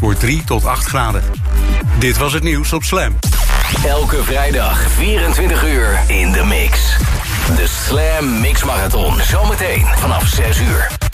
wordt 3 tot 8 graden. Dit was het nieuws op Slam. Elke vrijdag 24 uur in de mix. De Slam Mix Marathon. Zometeen vanaf 6 uur.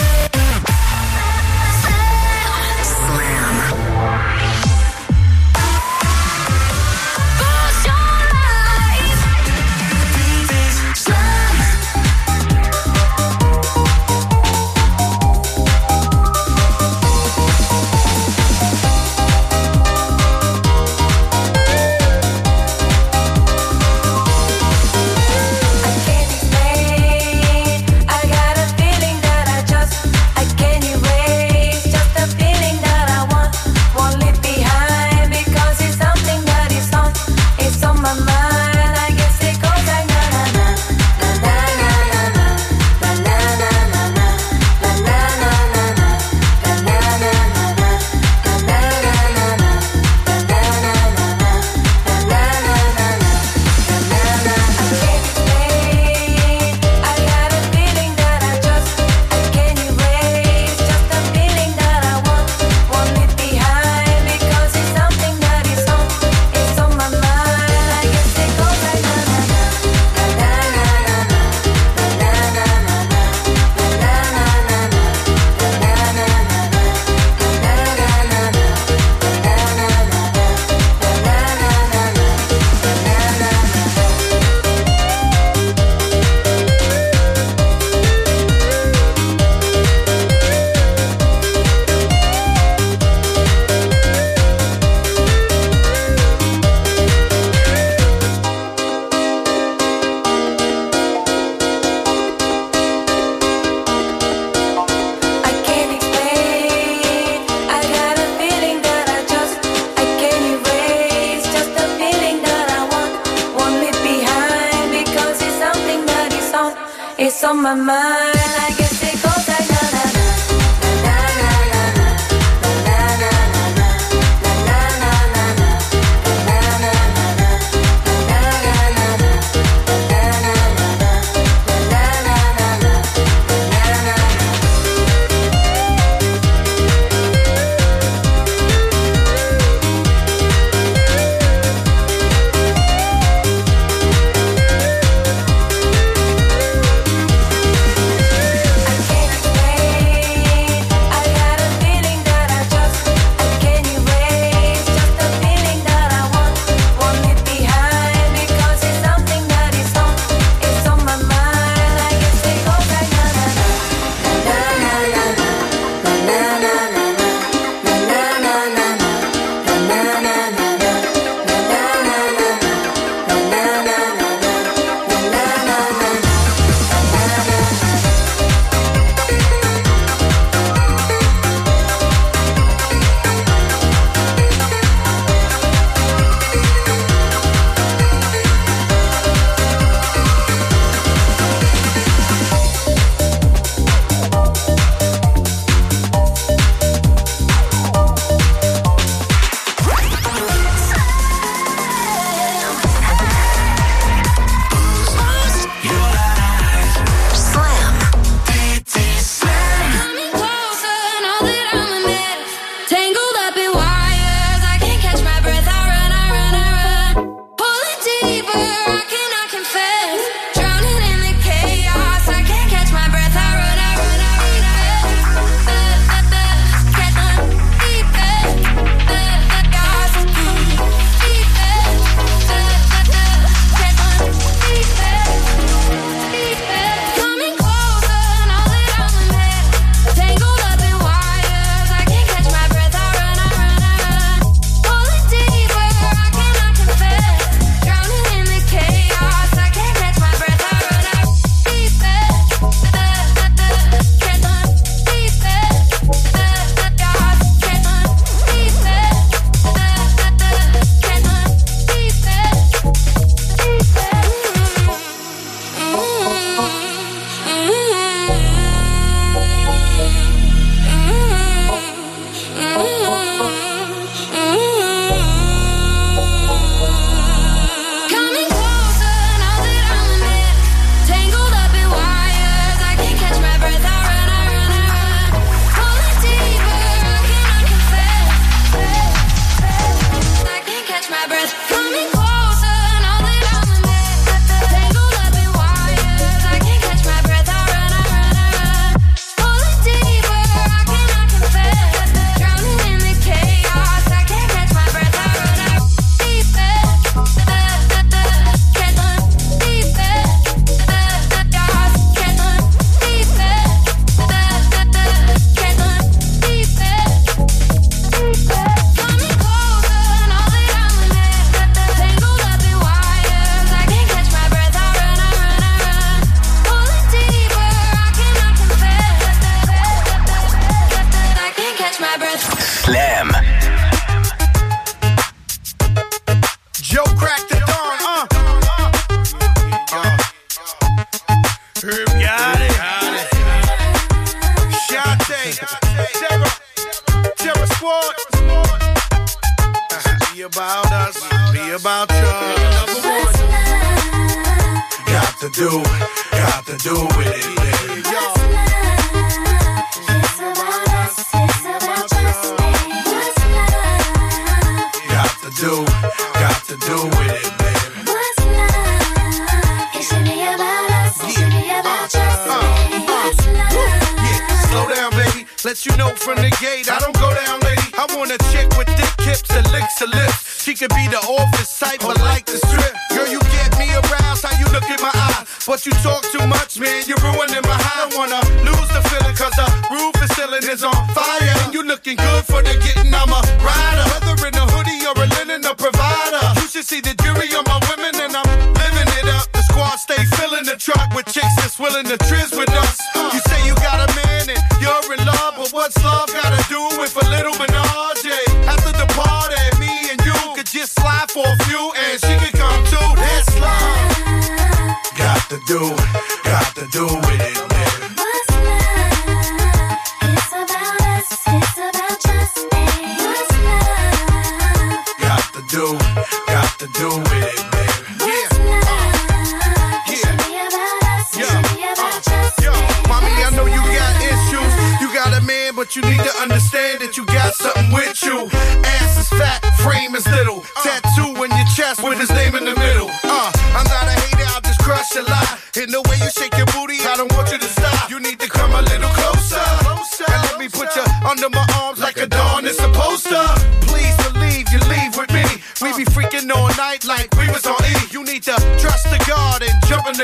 my mind.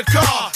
the car.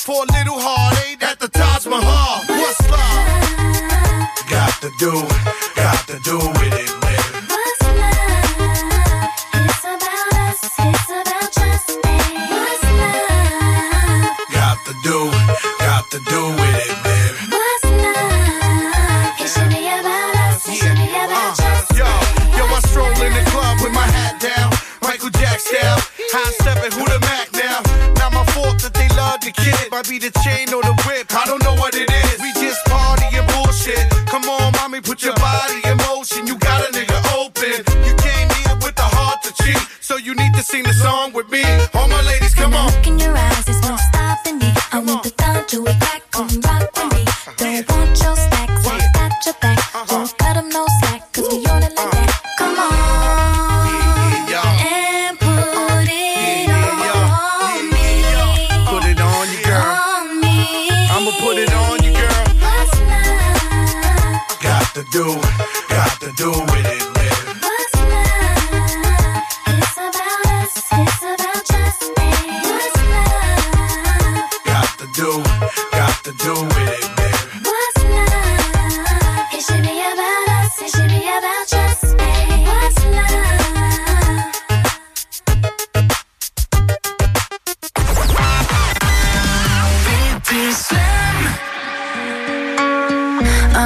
I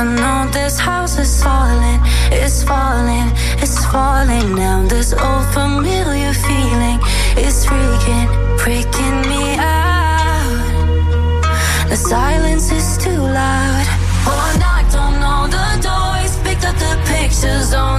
know this house is falling, it's falling, it's falling now. This old familiar feeling is freaking, breaking me out. The silence is too loud. I knocked on all the doors, picked up the pictures on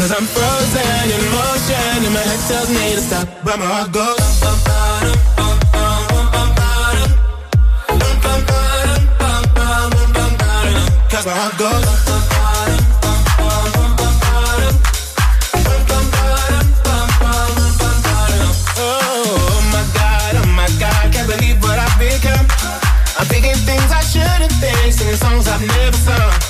Cause I'm frozen in motion and my head tells me to stop, but my heart goes. Cause my heart goes. Things I shouldn't think, singing songs I've never sung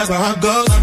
that's how it goes.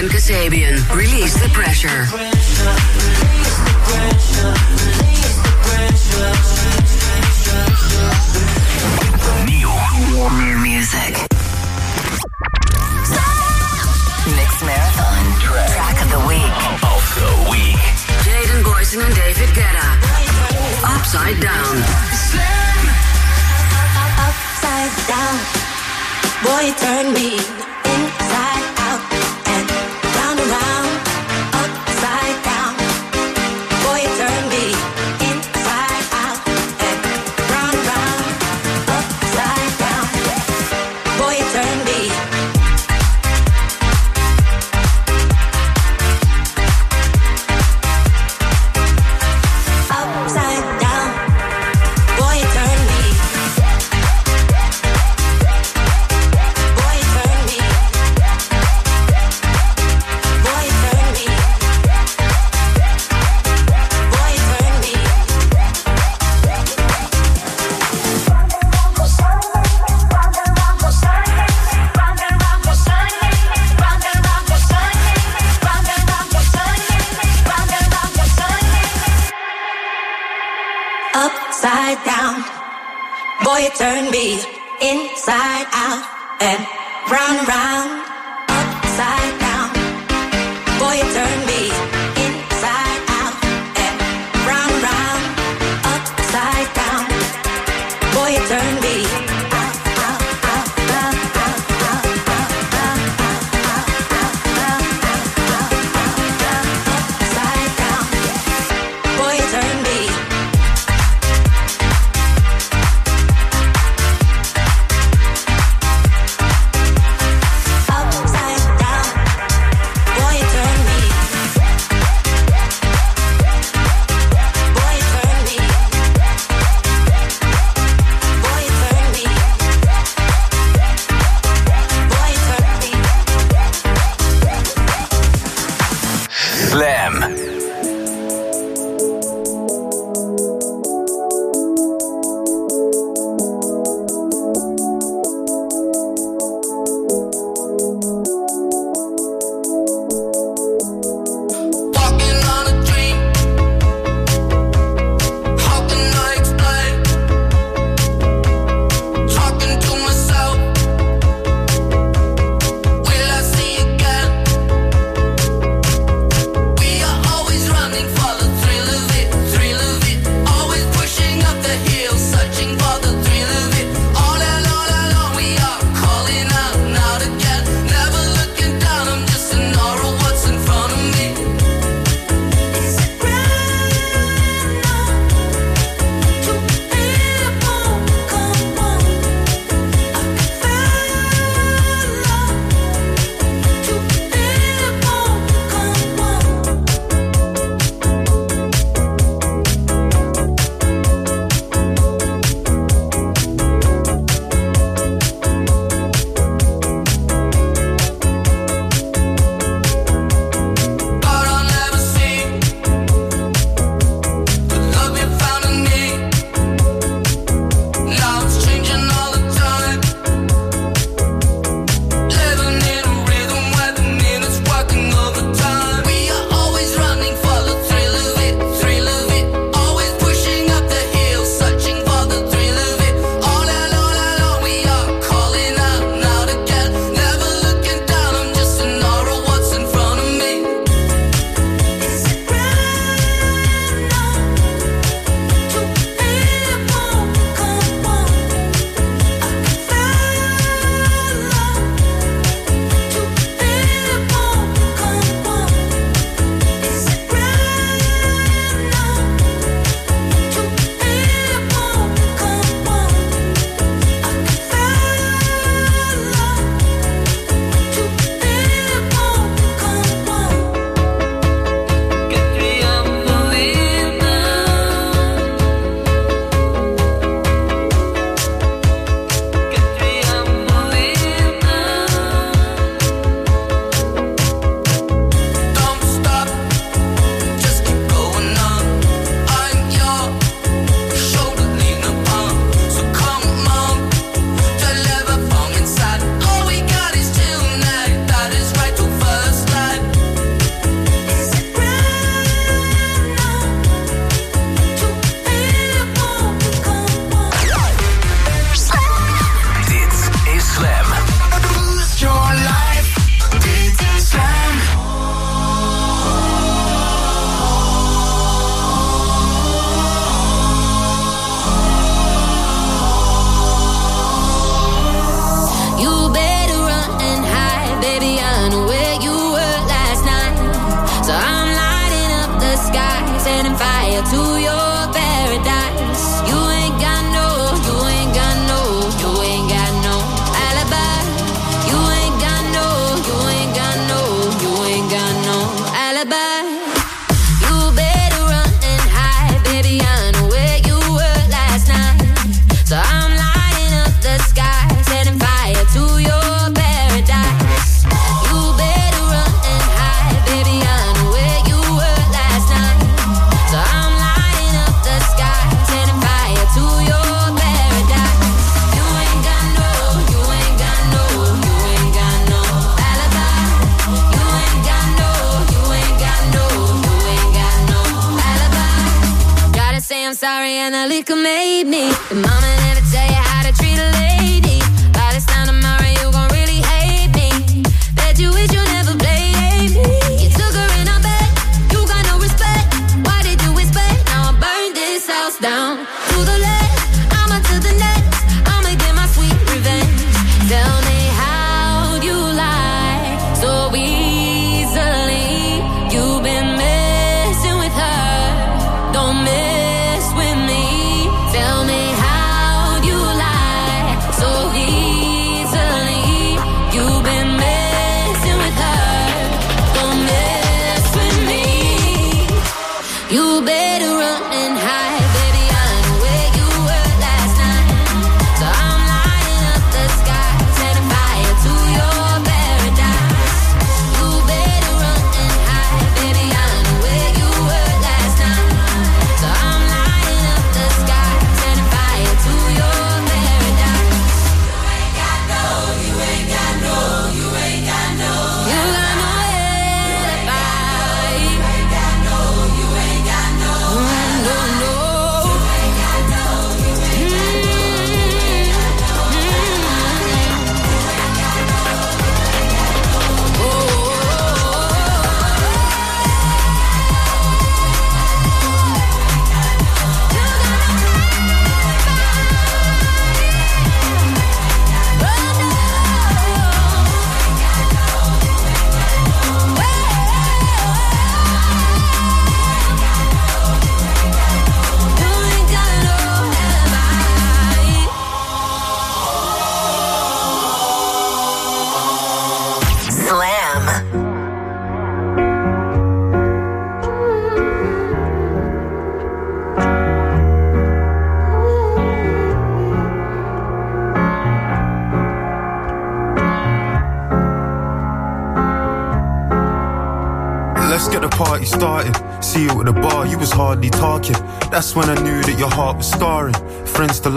and Kasabian. Release the pressure. New. New music. Mix Marathon. Track of the week. Of the week. Jaden Bojsen and David Guetta. Upside down. Slam. Upside down. Boy, you turn me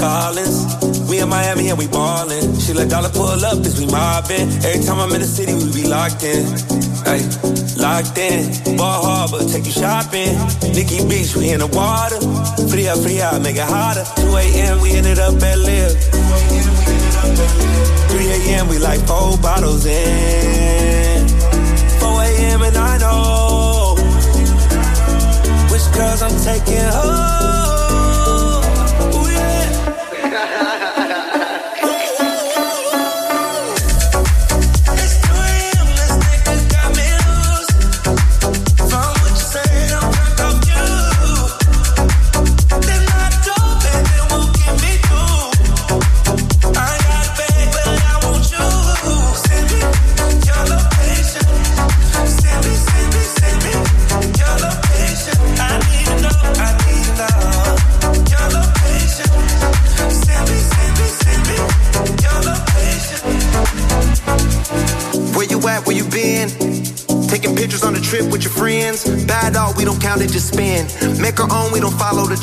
Collins. We in Miami and we ballin'. She let dollar pull up, cause we mobbin'. Every time I'm in the city, we be locked in. Ay, locked in. Bal Harbour, take you shopping. Nikki Beach, we in the water. Free up, free out, make it hotter. 2 a.m., we ended up at Live. 3 a.m., we like four bottles in. 4 a.m., and I know which girls I'm taking home.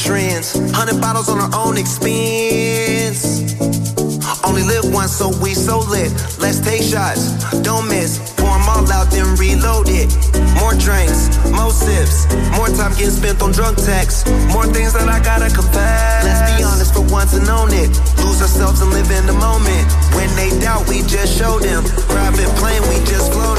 Trends. Hundred bottles on our own expense. Only live once, so we so lit. Let's take shots, don't miss. Pour 'em all out, then reload it. More drinks, more sips. More time getting spent on drunk texts. More things that I gotta confess. Let's be honest for once and own it. Lose ourselves and live in the moment. When they doubt, we just show them. Private plane, we just flown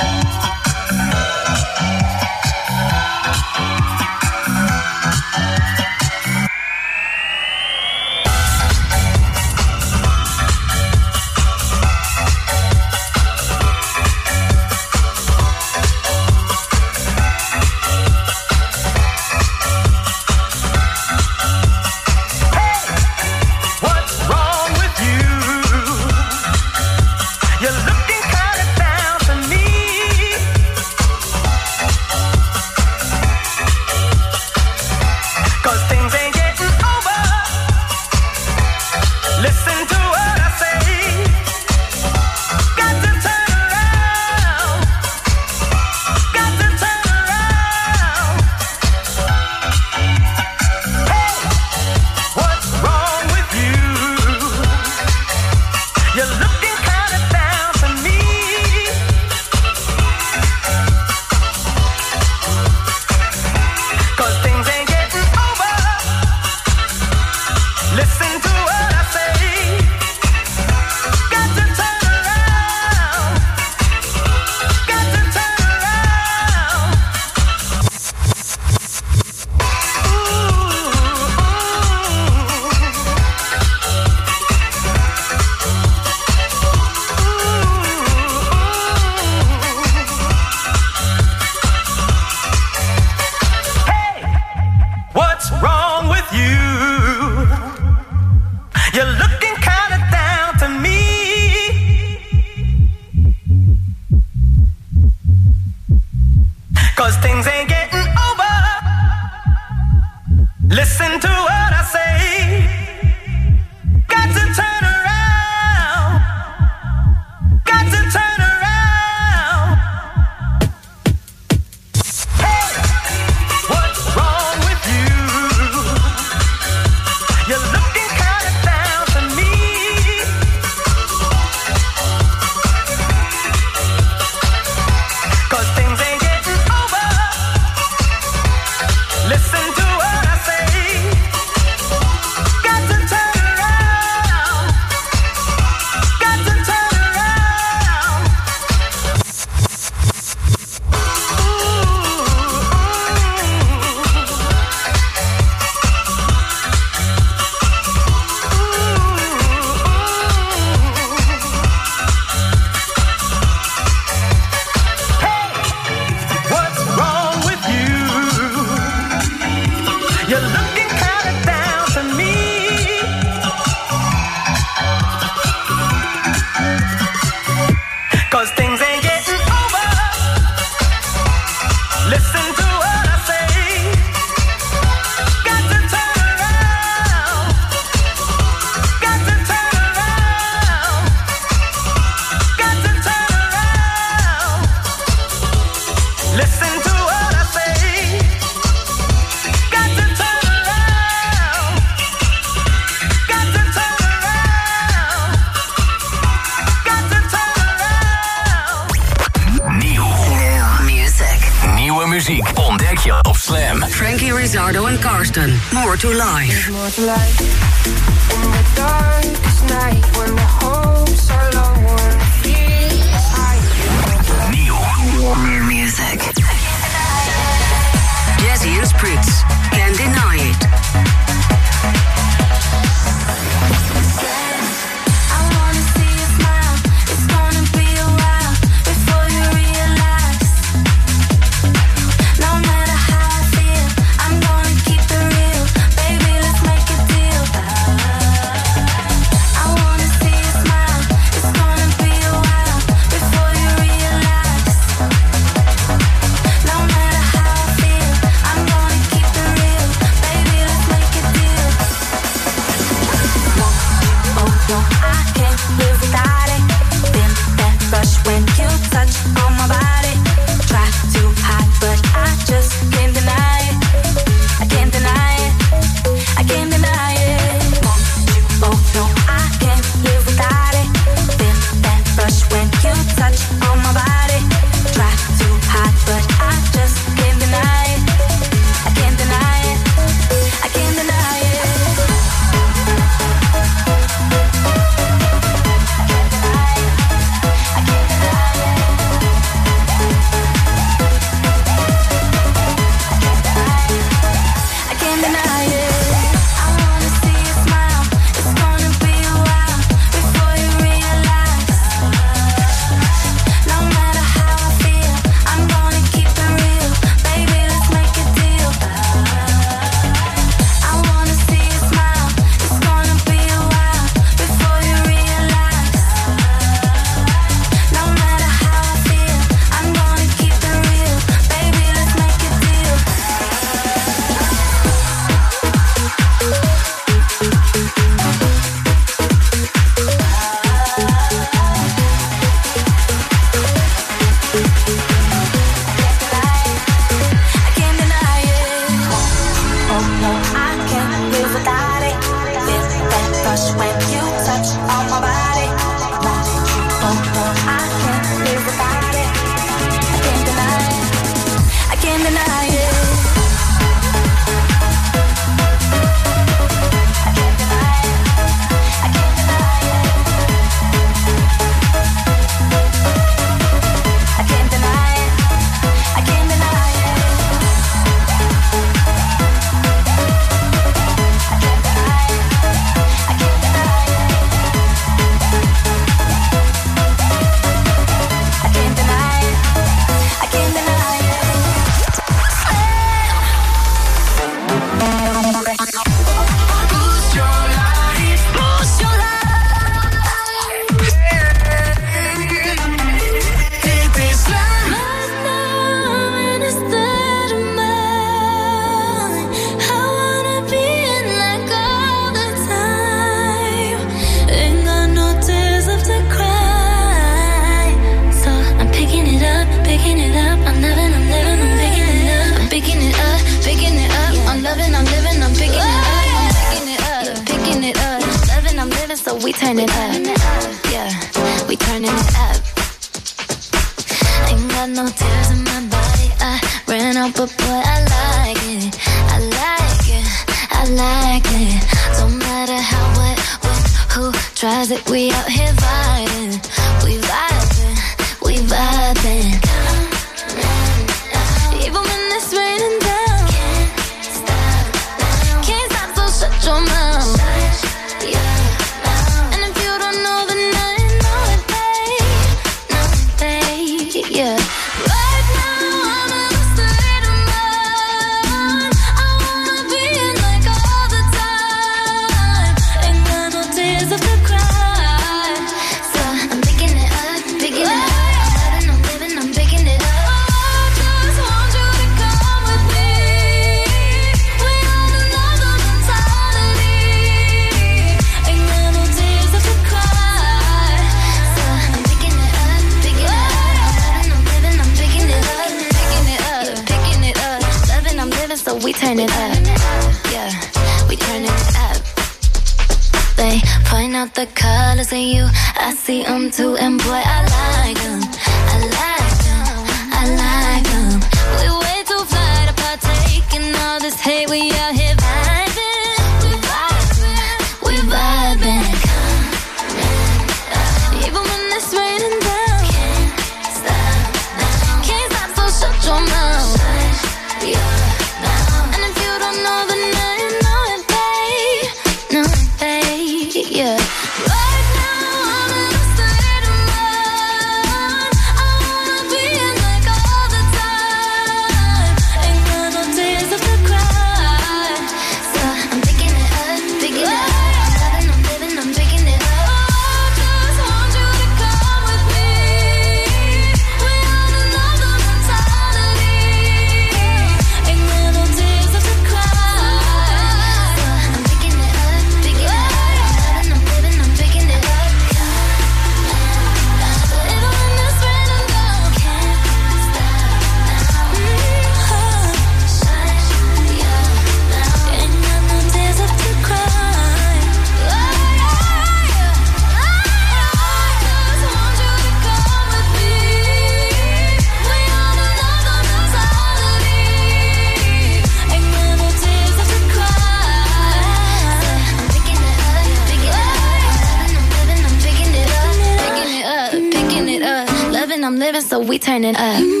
turning up.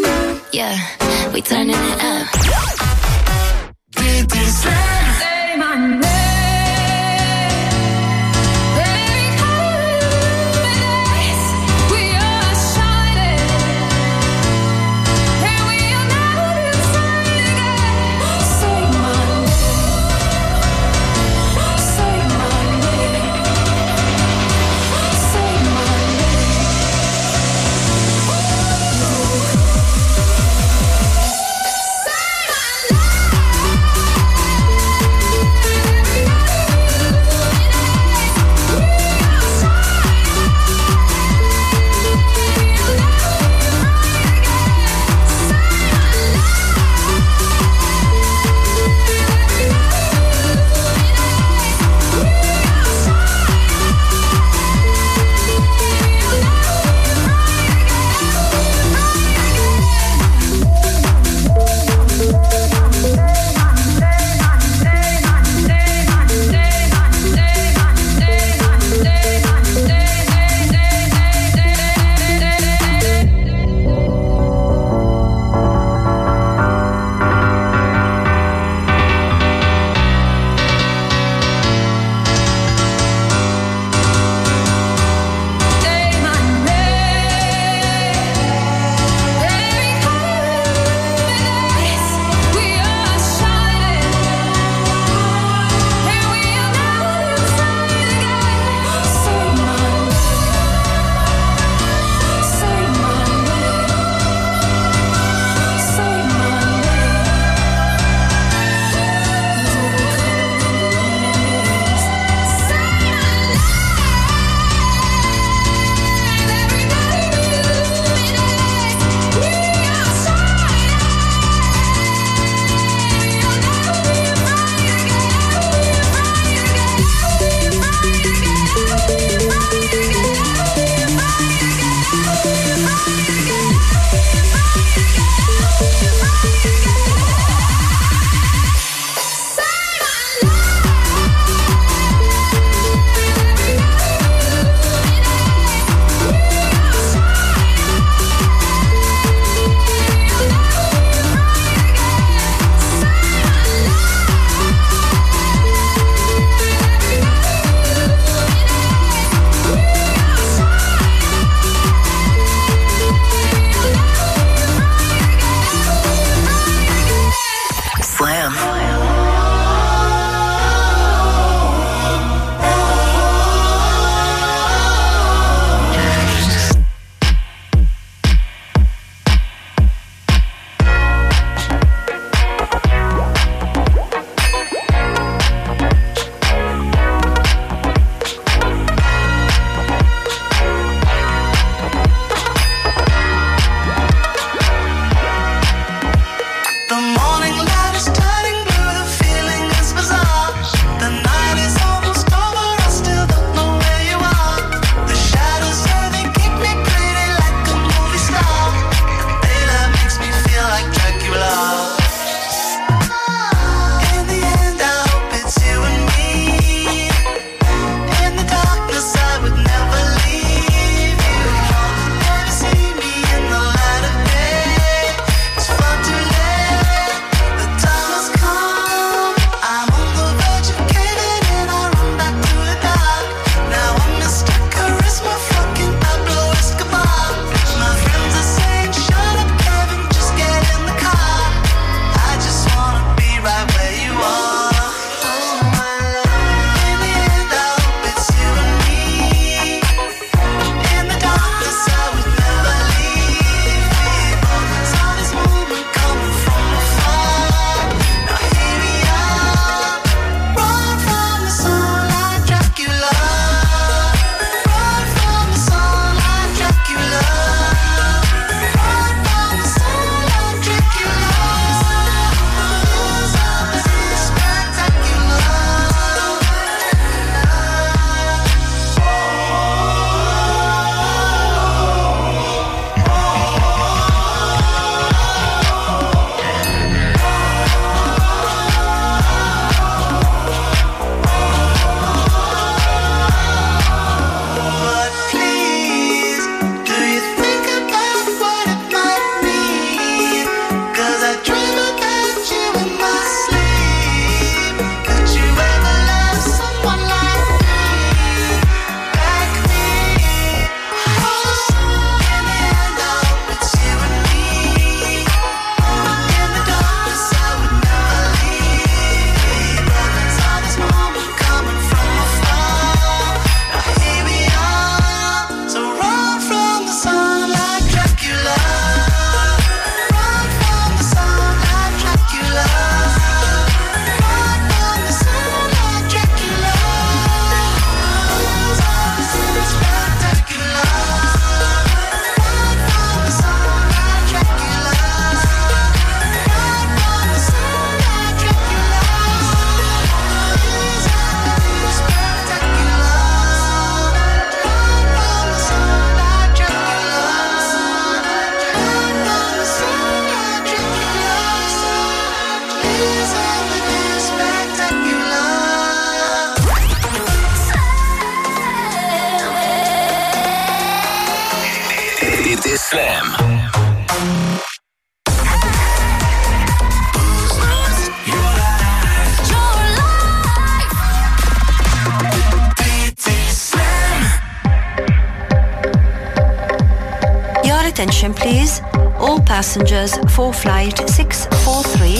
Passengers for flight 643,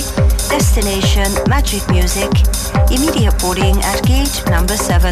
destination Magic Music. Immediate boarding at gate number 7.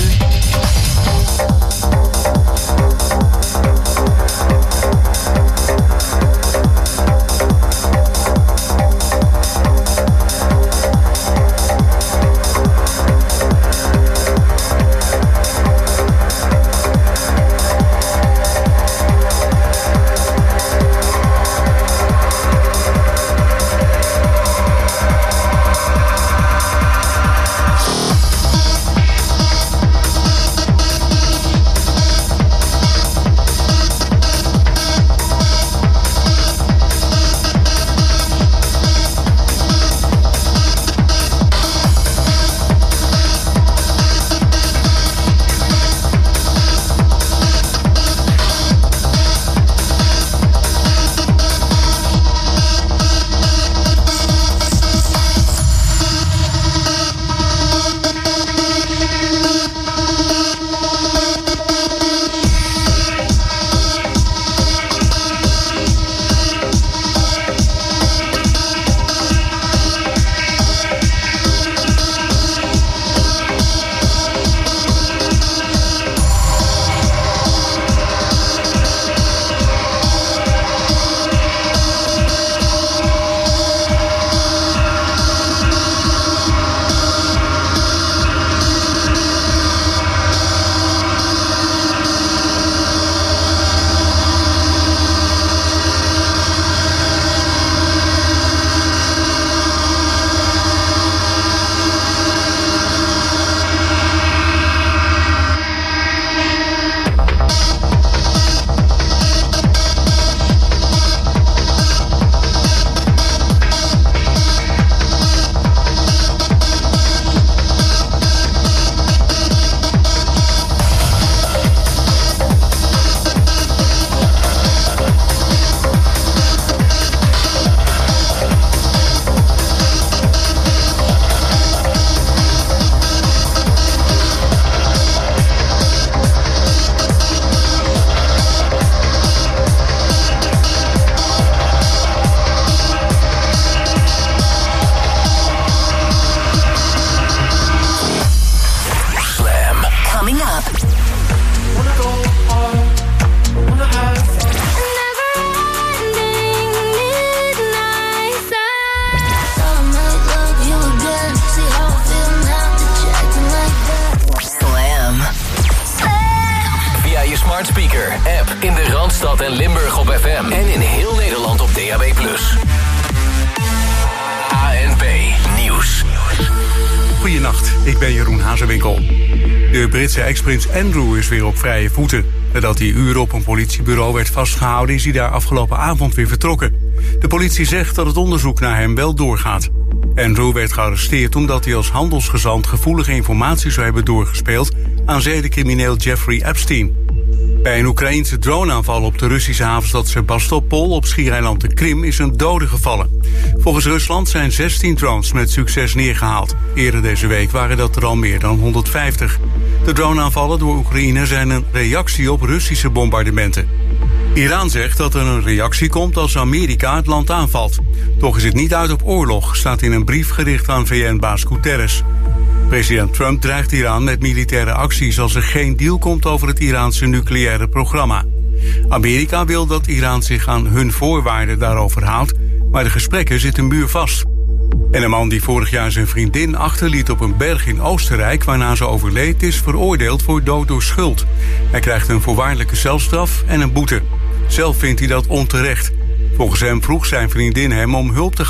Ex-prins Andrew is weer op vrije voeten. Nadat hij uren op een politiebureau werd vastgehouden... is hij daar afgelopen avond weer vertrokken. De politie zegt dat het onderzoek naar hem wel doorgaat. Andrew werd gearresteerd omdat hij als handelsgezant... gevoelige informatie zou hebben doorgespeeld... aan zedencrimineel Jeffrey Epstein. Bij een Oekraïnse droneaanval op de Russische havenstad Sebastopol op schiereiland de Krim is een dode gevallen. Volgens Rusland zijn 16 drones met succes neergehaald. Eerder deze week waren dat er al meer dan 150. De droneaanvallen door Oekraïne zijn een reactie op Russische bombardementen. Iran zegt dat er een reactie komt als Amerika het land aanvalt. Toch is het niet uit op oorlog, staat in een brief gericht aan VN-baas Guterres. President Trump dreigt Iran met militaire acties als er geen deal komt over het Iraanse nucleaire programma. Amerika wil dat Iran zich aan hun voorwaarden daarover houdt, maar de gesprekken zitten muurvast. En een man die vorig jaar zijn vriendin achterliet op een berg in Oostenrijk waarna ze overleed is veroordeeld voor dood door schuld. Hij krijgt een voorwaardelijke celstraf en een boete. Zelf vindt hij dat onterecht. Volgens hem vroeg zijn vriendin hem om hulp te gaan